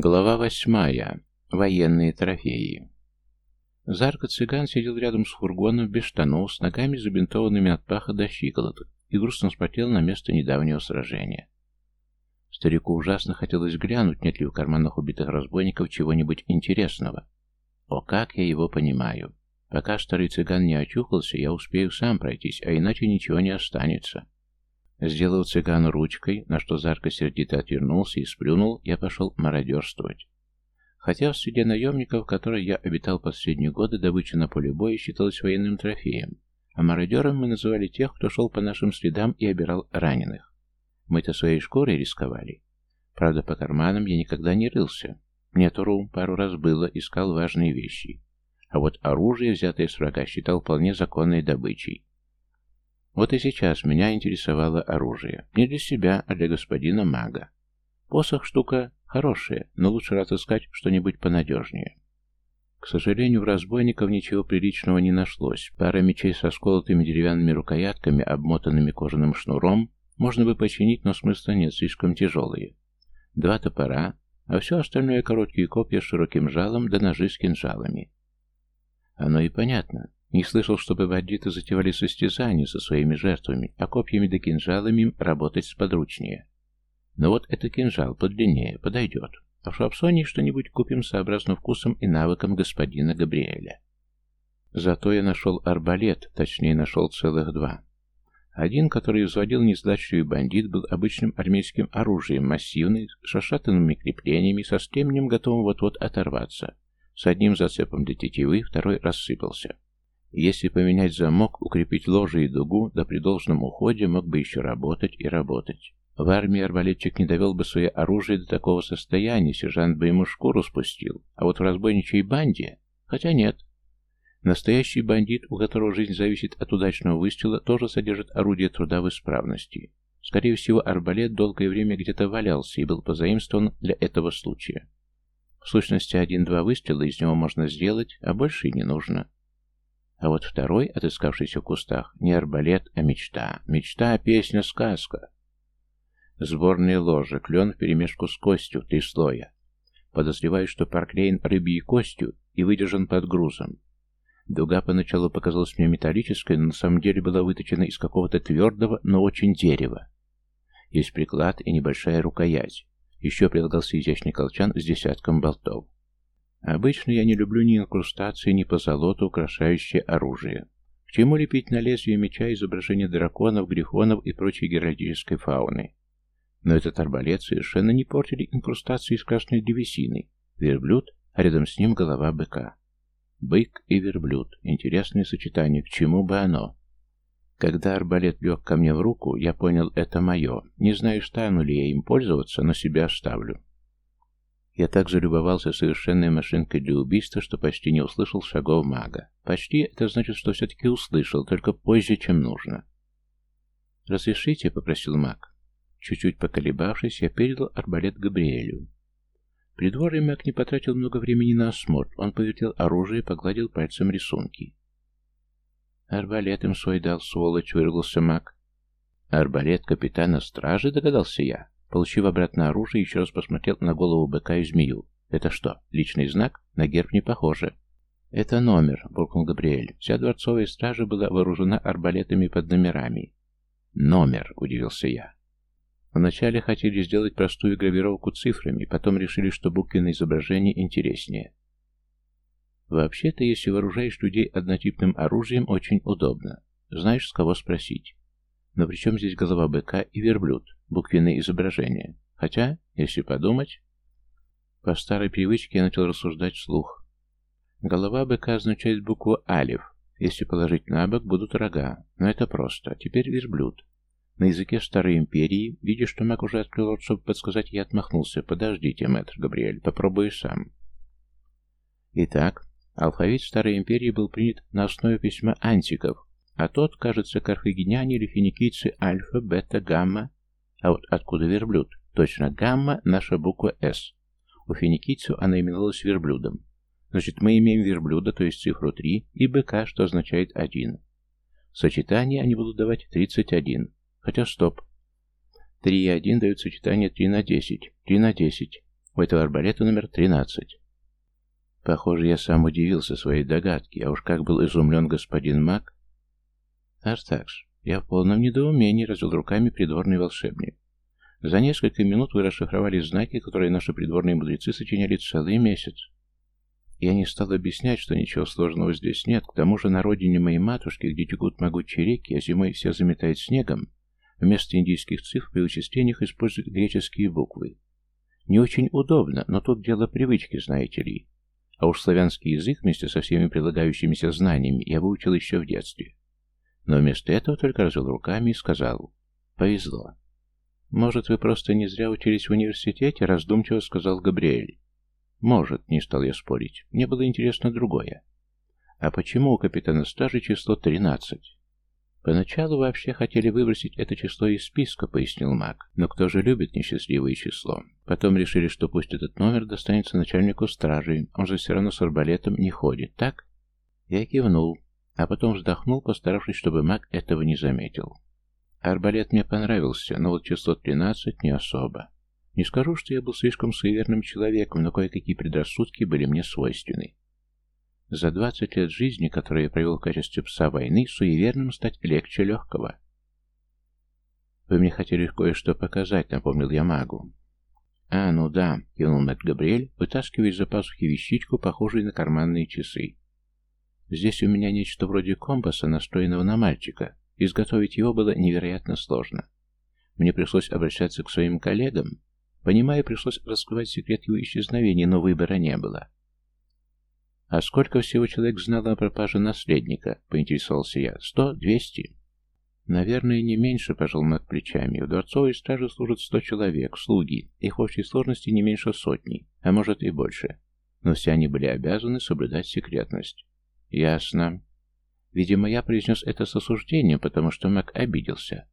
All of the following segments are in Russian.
Глава восьмая. Военные трофеи. Зарка-цыган сидел рядом с фургоном без штанов, с ногами забинтованными от паха до щиколоток, и грустно смотрел на место недавнего сражения. Старику ужасно хотелось глянуть, нет ли в карманах убитых разбойников чего-нибудь интересного. О, как я его понимаю. Пока старый цыган не очухался, я успею сам пройтись, а иначе ничего не останется. Сделав цыгану ручкой, на что Зарка сердито отвернулся и сплюнул, я пошел мародерствовать. Хотя в среде наемников, в которой я обитал последние годы, добыча на поле боя считалась военным трофеем, а мародером мы называли тех, кто шел по нашим следам и обирал раненых. Мы-то своей шкурой рисковали. Правда, по карманам я никогда не рылся. Мне Турум пару раз было, искал важные вещи. А вот оружие, взятое с врага, считал вполне законной добычей. Вот и сейчас меня интересовало оружие. Не для себя, а для господина мага. Посох штука хорошая, но лучше разыскать что-нибудь понадежнее. К сожалению, в разбойников ничего приличного не нашлось. Пара мечей со сколотыми деревянными рукоятками, обмотанными кожаным шнуром, можно бы починить, но смысла нет, слишком тяжелые. Два топора, а все остальное короткие копья с широким жалом да ножи с кинжалами. Оно и понятно. Не слышал, чтобы бандиты затевали состязания со своими жертвами, а копьями да кинжалами работать сподручнее. Но вот это кинжал подлиннее, подойдет. А в Шапсоне что-нибудь купим сообразно вкусом и навыкам господина Габриэля. Зато я нашел арбалет, точнее нашел целых два. Один, который взводил незадачливый бандит, был обычным армейским оружием, массивный, с шашатанными креплениями, со стремнем, готовым вот-вот оторваться. С одним зацепом для тетивы, второй рассыпался. Если поменять замок, укрепить ложе и дугу, да при должном уходе мог бы еще работать и работать. В армии арбалетчик не довел бы свое оружие до такого состояния, сержант бы ему шкуру спустил. А вот в разбойничьей банде... Хотя нет. Настоящий бандит, у которого жизнь зависит от удачного выстрела, тоже содержит орудие труда в исправности. Скорее всего, арбалет долгое время где-то валялся и был позаимствован для этого случая. В сущности, один-два выстрела из него можно сделать, а больше и не нужно. А вот второй, отыскавшийся в кустах, не арбалет, а мечта. Мечта, песня, сказка. Сборные ложи, клен вперемешку с костью, три слоя. Подозреваю, что проклеен рыбьей костью и выдержан под грузом. Дуга поначалу показалась мне металлической, но на самом деле была выточена из какого-то твердого, но очень дерева. Есть приклад и небольшая рукоять. Еще прилагался изящный колчан с десятком болтов. Обычно я не люблю ни инкрустации, ни позолоту, украшающие оружие. К чему лепить на лезвие меча изображения драконов, грифонов и прочей геральдической фауны? Но этот арбалет совершенно не портили инкрустации из красной древесины. Верблюд, а рядом с ним голова быка. Бык и верблюд. Интересное сочетание. К чему бы оно? Когда арбалет лег ко мне в руку, я понял, это мое. Не знаю, стану ли я им пользоваться, но себя оставлю. Я так залюбовался совершенной машинкой для убийства, что почти не услышал шагов мага. Почти это значит, что все-таки услышал, только позже, чем нужно. «Разрешите?» — попросил маг. Чуть-чуть поколебавшись, я передал арбалет Габриэлю. Придворный маг не потратил много времени на осмотр. Он повертел оружие и погладил пальцем рисунки. «Арбалет им свой дал, сволочь!» — выругался маг. «Арбалет капитана стражи?» — догадался я. Получив обратно оружие, еще раз посмотрел на голову быка и змею. «Это что, личный знак? На герб не похоже». «Это номер», — буркнул Габриэль. «Вся дворцовая стража была вооружена арбалетами под номерами». «Номер», — удивился я. Вначале хотели сделать простую гравировку цифрами, потом решили, что буквенное изображение интереснее. Вообще-то, если вооружаешь людей однотипным оружием, очень удобно. Знаешь, с кого спросить. Но при чем здесь голова быка и верблюд? буквенные изображения. Хотя, если подумать... По старой привычке я начал рассуждать вслух. Голова быка означает букву «алиф». Если положить на бок, будут рога. Но это просто. Теперь верблюд. На языке Старой Империи, видя, что маг уже открыл рот, чтобы подсказать, я отмахнулся. «Подождите, мэтр Габриэль, попробую сам». Итак, алфавит Старой Империи был принят на основе письма антиков, а тот, кажется, карфагеняне или финикийцы альфа, бета, гамма а вот откуда верблюд? Точно, гамма – наша буква «С». У финикийцев она именовалась верблюдом. Значит, мы имеем верблюда, то есть цифру 3, и быка, что означает 1. В сочетании они будут давать 31. Хотя стоп. 3 и 1 дают сочетание 3 на 10. 3 на 10. У этого арбалета номер 13. Похоже, я сам удивился своей догадке, а уж как был изумлен господин Мак. Артакс, я в полном недоумении развел руками придворный волшебник. За несколько минут вы расшифровали знаки, которые наши придворные мудрецы сочиняли целый месяц. Я не стал объяснять, что ничего сложного здесь нет, к тому же на родине моей матушки, где текут могучие реки, а зимой все заметает снегом, вместо индийских цифр при вычислениях используют греческие буквы. Не очень удобно, но тут дело привычки, знаете ли. А уж славянский язык вместе со всеми прилагающимися знаниями я выучил еще в детстве. Но вместо этого только развел руками и сказал «Повезло». «Может, вы просто не зря учились в университете?» — раздумчиво сказал Габриэль. «Может», — не стал я спорить. Мне было интересно другое. «А почему у капитана стажа число тринадцать?» «Поначалу вообще хотели выбросить это число из списка», — пояснил маг. «Но кто же любит несчастливое число? Потом решили, что пусть этот номер достанется начальнику стражи, он же все равно с арбалетом не ходит, так?» Я кивнул, а потом вздохнул, постаравшись, чтобы маг этого не заметил. Арбалет мне понравился, но вот число тринадцать не особо. Не скажу, что я был слишком суеверным человеком, но кое-какие предрассудки были мне свойственны. За двадцать лет жизни, которые я провел в качестве пса войны, суеверным стать легче легкого. «Вы мне хотели кое-что показать», — напомнил я магу. «А, ну да», — кивнул Мэтт Габриэль, вытаскивая из-за пасухи вещичку, похожую на карманные часы. «Здесь у меня нечто вроде компаса, настроенного на мальчика. Изготовить его было невероятно сложно. Мне пришлось обращаться к своим коллегам. Понимая, пришлось раскрывать секрет его исчезновения, но выбора не было. «А сколько всего человек знало о пропаже наследника?» — поинтересовался я. «Сто? Двести?» «Наверное, не меньше», — пожал Мак плечами. «В дворцовой страже служат сто человек, слуги. Их в общей сложности не меньше сотни, а может и больше. Но все они были обязаны соблюдать секретность». «Ясно». Видимо, я произнес это с осуждением, потому что Мак обиделся.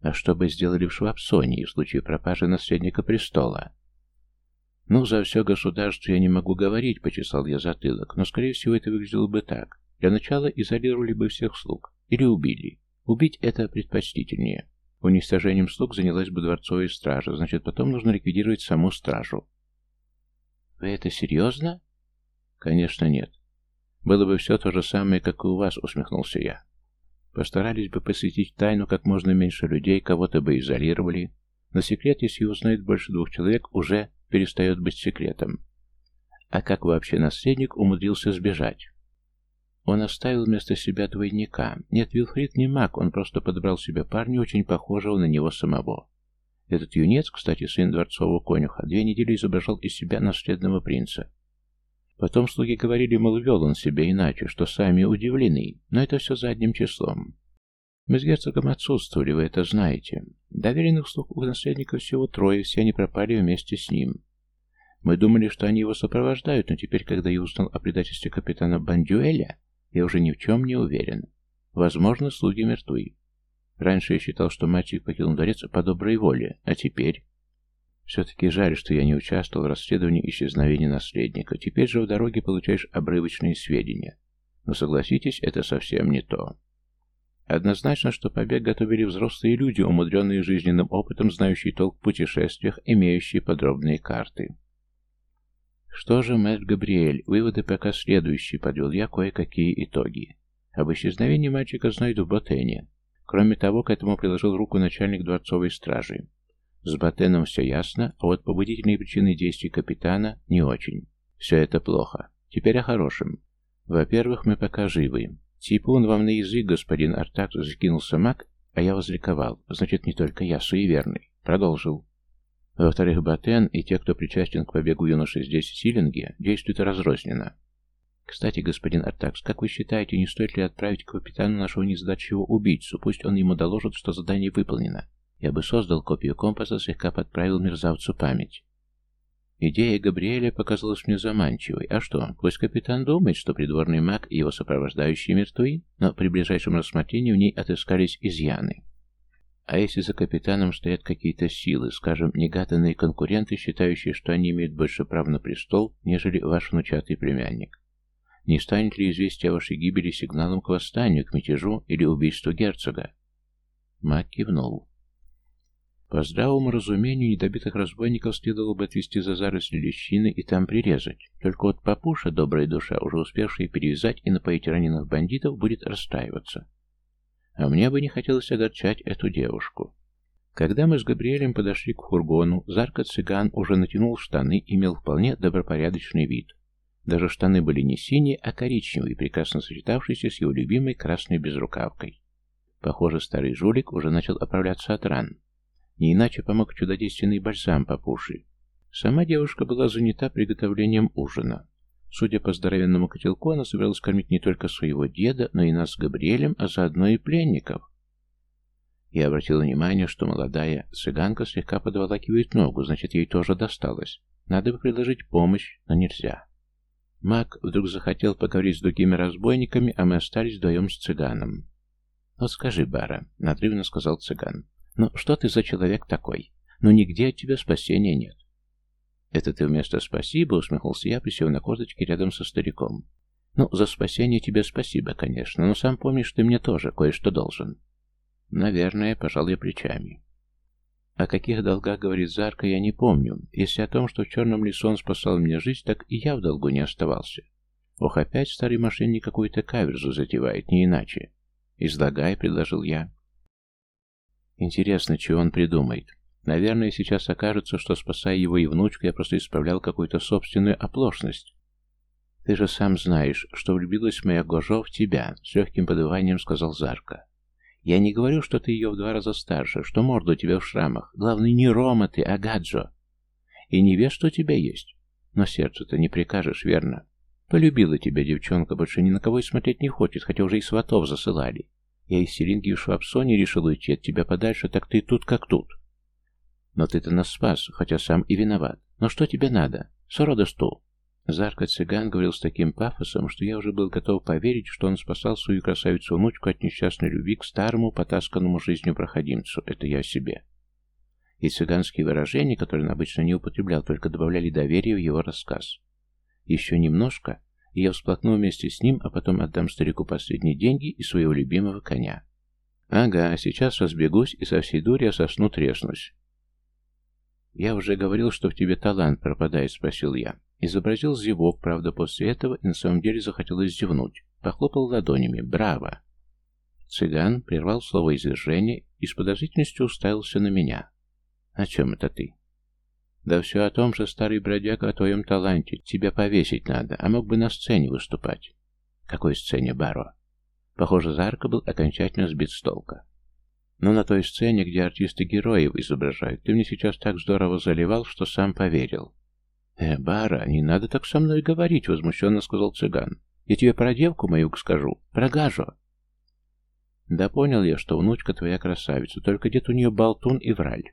«А что бы сделали в Швабсонии в случае пропажи наследника престола?» «Ну, за все государство я не могу говорить», — почесал я затылок, но, скорее всего, это выглядело бы так. Для начала изолировали бы всех слуг. Или убили. Убить это предпочтительнее. Уничтожением слуг занялась бы дворцовая стража, значит, потом нужно ликвидировать саму стражу. «Вы это серьезно?» «Конечно, нет. Было бы все то же самое, как и у вас», — усмехнулся я. Постарались бы посвятить тайну как можно меньше людей, кого-то бы изолировали. Но секрет, если его знает больше двух человек, уже перестает быть секретом. А как вообще наследник умудрился сбежать? Он оставил вместо себя двойника. Нет, Вилфрид не маг, он просто подобрал себе парня, очень похожего на него самого. Этот юнец, кстати, сын дворцового конюха, две недели изображал из себя наследного принца. Потом слуги говорили, мол, вел он себя иначе, что сами удивлены, но это все задним числом. Мы с герцогом отсутствовали, вы это знаете. Доверенных слуг у наследника всего трое, все они пропали вместе с ним. Мы думали, что они его сопровождают, но теперь, когда я узнал о предательстве капитана Бандюэля, я уже ни в чем не уверен. Возможно, слуги мертвы. Раньше я считал, что мальчик покинул дворец по доброй воле, а теперь... Все-таки жаль, что я не участвовал в расследовании исчезновения наследника. Теперь же в дороге получаешь обрывочные сведения. Но согласитесь, это совсем не то. Однозначно, что побег готовили взрослые люди, умудренные жизненным опытом, знающие толк в путешествиях, имеющие подробные карты. Что же, мэтр Габриэль, выводы пока следующие, подвел я кое-какие итоги. Об исчезновении мальчика знают в Ботене. Кроме того, к этому приложил руку начальник дворцовой стражи. С Ботеном все ясно, а вот побудительные причины действий капитана не очень. Все это плохо. Теперь о хорошем. Во-первых, мы пока живы. «Типун вам на язык, господин Артак!» — закинулся маг, а я возликовал. «Значит, не только я, суеверный». Продолжил. Во-вторых, Батен и те, кто причастен к побегу юноши здесь, в Силинге, действуют разрозненно. Кстати, господин Артакс, как вы считаете, не стоит ли отправить к капитану нашего незадачливого убийцу? Пусть он ему доложит, что задание выполнено. Я бы создал копию компаса, слегка подправил мерзавцу память. Идея Габриэля показалась мне заманчивой. А что, пусть капитан думает, что придворный маг и его сопровождающие мертвы, но при ближайшем рассмотрении в ней отыскались изъяны. А если за капитаном стоят какие-то силы, скажем, негаданные конкуренты, считающие, что они имеют больше прав на престол, нежели ваш внучатый племянник? Не станет ли известие о вашей гибели сигналом к восстанию, к мятежу или убийству герцога? Маг кивнул. По здравому разумению, недобитых разбойников следовало бы отвезти за заросли лещины и там прирезать. Только вот папуша, добрая душа, уже успевшая перевязать и напоить раненых бандитов, будет расстраиваться. А мне бы не хотелось огорчать эту девушку. Когда мы с Габриэлем подошли к фургону, Зарка-цыган уже натянул штаны и имел вполне добропорядочный вид. Даже штаны были не синие, а коричневые, прекрасно сочетавшиеся с его любимой красной безрукавкой. Похоже, старый жулик уже начал оправляться от ран. Не иначе помог чудодейственный бальзам папуши. Сама девушка была занята приготовлением ужина. Судя по здоровенному котелку, она собиралась кормить не только своего деда, но и нас с Габриэлем, а заодно и пленников. Я обратил внимание, что молодая цыганка слегка подволакивает ногу, значит, ей тоже досталось. Надо бы предложить помощь, но нельзя. Мак вдруг захотел поговорить с другими разбойниками, а мы остались вдвоем с цыганом. «Вот скажи, Бара», — надрывно сказал цыган, — «ну что ты за человек такой? Ну нигде от тебя спасения нет». «Это ты вместо «спасибо» усмехнулся я, присев на корточки рядом со стариком. «Ну, за спасение тебе спасибо, конечно, но сам помнишь, ты мне тоже кое-что должен». «Наверное, пожал я плечами». О каких долгах говорит Зарка, я не помню. Если о том, что в черном лесу он спасал мне жизнь, так и я в долгу не оставался. Ох, опять старый мошенник какую-то каверзу затевает, не иначе. «Излагай», — предложил я. Интересно, чего он придумает. Наверное, сейчас окажется, что, спасая его и внучку, я просто исправлял какую-то собственную оплошность. «Ты же сам знаешь, что влюбилась моя Гожо в тебя», — с легким подыванием сказал Зарка. Я не говорю, что ты ее в два раза старше, что морда у тебя в шрамах. Главное, не Рома ты, а Гаджо. И не вес, что у тебя есть. Но сердцу-то не прикажешь, верно? Полюбила тебя девчонка, больше ни на кого и смотреть не хочет, хотя уже и сватов засылали. Я из Селинги в Швабсоне решил уйти от тебя подальше, так ты тут как тут. Но ты-то нас спас, хотя сам и виноват. Но что тебе надо? Сорода стул. Зарка-цыган говорил с таким пафосом, что я уже был готов поверить, что он спасал свою красавицу-внучку от несчастной любви к старому, потасканному жизнью проходимцу. Это я себе. И цыганские выражения, которые он обычно не употреблял, только добавляли доверия в его рассказ. Еще немножко, и я всплакну вместе с ним, а потом отдам старику последние деньги и своего любимого коня. Ага, сейчас разбегусь и со всей дури я сосну треснусь. «Я уже говорил, что в тебе талант пропадает», — спросил я. Изобразил зевок, правда, после этого и на самом деле захотелось зевнуть. Похлопал ладонями. «Браво!» Цыган прервал слово извержения и с подозрительностью уставился на меня. «О чем это ты?» «Да все о том же, старый бродяга, о твоем таланте. Тебя повесить надо, а мог бы на сцене выступать». «Какой сцене, Баро?» Похоже, Зарка был окончательно сбит с толка. «Но на той сцене, где артисты героев изображают, ты мне сейчас так здорово заливал, что сам поверил». «Э, Бара, не надо так со мной говорить», — возмущенно сказал цыган. «Я тебе про девку мою скажу, про Гажу». «Да понял я, что внучка твоя красавица, только дед у нее болтун и враль.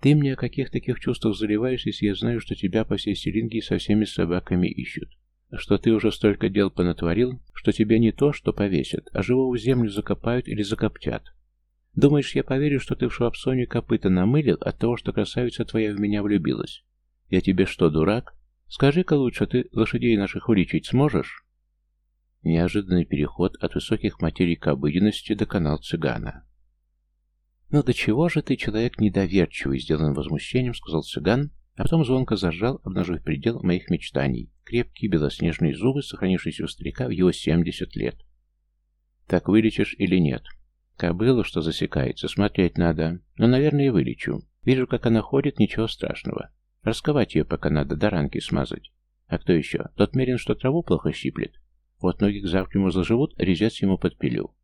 Ты мне о каких таких чувствах заливаешь, если я знаю, что тебя по всей Селинге со всеми собаками ищут? Что ты уже столько дел понатворил, что тебе не то, что повесят, а живого землю закопают или закоптят. Думаешь, я поверю, что ты в Швабсоне копыта намылил от того, что красавица твоя в меня влюбилась? Я тебе что, дурак? Скажи-ка лучше, ты лошадей наших уличить сможешь? Неожиданный переход от высоких материй к обыденности до канал цыгана. «Ну до чего же ты, человек недоверчивый?» — сделан возмущением, сказал цыган, а потом звонко заржал, обнажив предел моих мечтаний. Крепкие белоснежные зубы, сохранившиеся у старика в его семьдесят лет. «Так вылечишь или нет?» «Кобылу, что засекается, смотреть надо. Но, наверное, вылечу. Вижу, как она ходит, ничего страшного. Расковать ее пока надо, до ранки смазать. А кто еще? Тот мерин, что траву плохо щиплет. Вот ноги к завтра ему заживут, резец ему подпилю.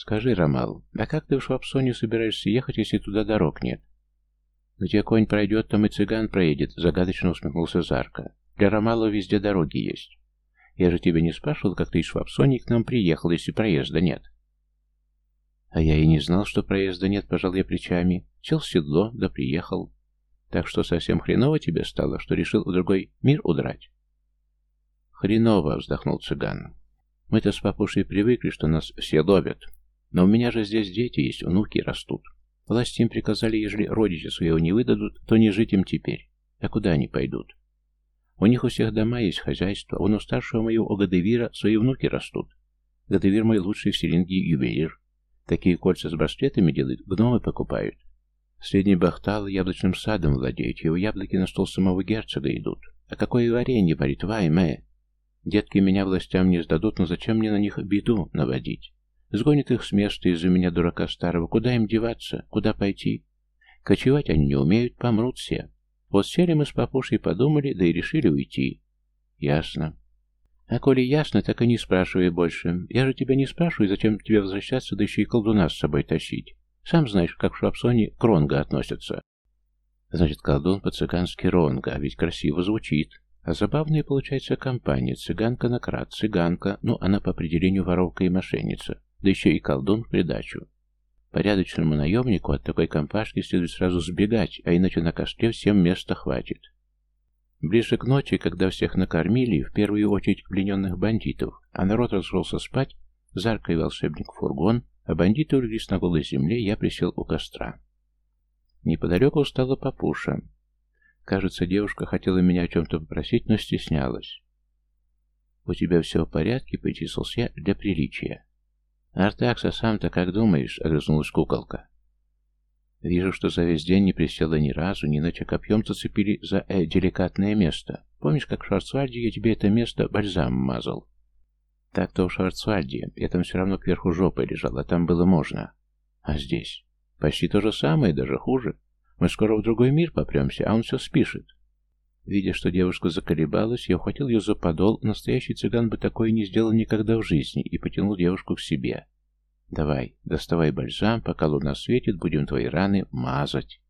Скажи, Ромал, а как ты в Швабсоне собираешься ехать, если туда дорог нет? Где конь пройдет, там и цыган проедет, загадочно усмехнулся Зарка. Для Ромала везде дороги есть. Я же тебя не спрашивал, как ты из Швабсони к нам приехал, если проезда нет. А я и не знал, что проезда нет, пожал я плечами. Сел в седло, да приехал. Так что совсем хреново тебе стало, что решил в другой мир удрать? Хреново, вздохнул цыган. Мы-то с папушей привыкли, что нас все ловят. Но у меня же здесь дети есть, внуки растут. Власти им приказали, ежели родичи своего не выдадут, то не жить им теперь. А куда они пойдут? У них у всех дома есть хозяйство, вон у старшего моего Гадевира свои внуки растут. Гадевир мой лучший в Селинге ювелир. Такие кольца с браслетами делает, гномы покупают. Средний бахтал яблочным садом владеет, его яблоки на стол самого герцога идут. А какое варенье варит Вайме? Детки меня властям не сдадут, но зачем мне на них беду наводить? Сгонят их с места из-за меня, дурака старого. Куда им деваться? Куда пойти? Кочевать они не умеют, помрут все. Вот сели мы с папушей, подумали, да и решили уйти. Ясно. А коли ясно, так и не спрашивай больше. Я же тебя не спрашиваю, зачем тебе возвращаться, да еще и колдуна с собой тащить. Сам знаешь, как в Шапсоне к Ронга относятся. Значит, колдун по-цыгански Ронга, ведь красиво звучит. А забавная получается компания. Цыганка на крат, цыганка, ну, она по определению воровка и мошенница. Да еще и колдун в придачу. Порядочному наемнику от такой компашки следует сразу сбегать, а иначе на костре всем места хватит. Ближе к ночи, когда всех накормили, в первую очередь плененных бандитов, а народ разошелся спать, Зарка и волшебник фургон, а бандиты улеглись на голой земле, я присел у костра. Неподалеку стала папуша. Кажется, девушка хотела меня о чем-то попросить, но стеснялась. «У тебя все в порядке?» — поинтересовался я для приличия. «Артакса, сам-то как думаешь?» — огрызнулась куколка. Вижу, что за весь день не присела ни разу, ни ночи копьем зацепили за э, деликатное место. Помнишь, как в Шварцвальде я тебе это место бальзам мазал? Так-то в Шварцвальде, я там все равно кверху жопой а там было можно. А здесь? Почти то же самое, даже хуже. Мы скоро в другой мир попремся, а он все спишет. Видя, что девушка заколебалась, я ухватил ее за подол, настоящий цыган бы такое не сделал никогда в жизни, и потянул девушку к себе. «Давай, доставай бальзам, пока луна светит, будем твои раны мазать».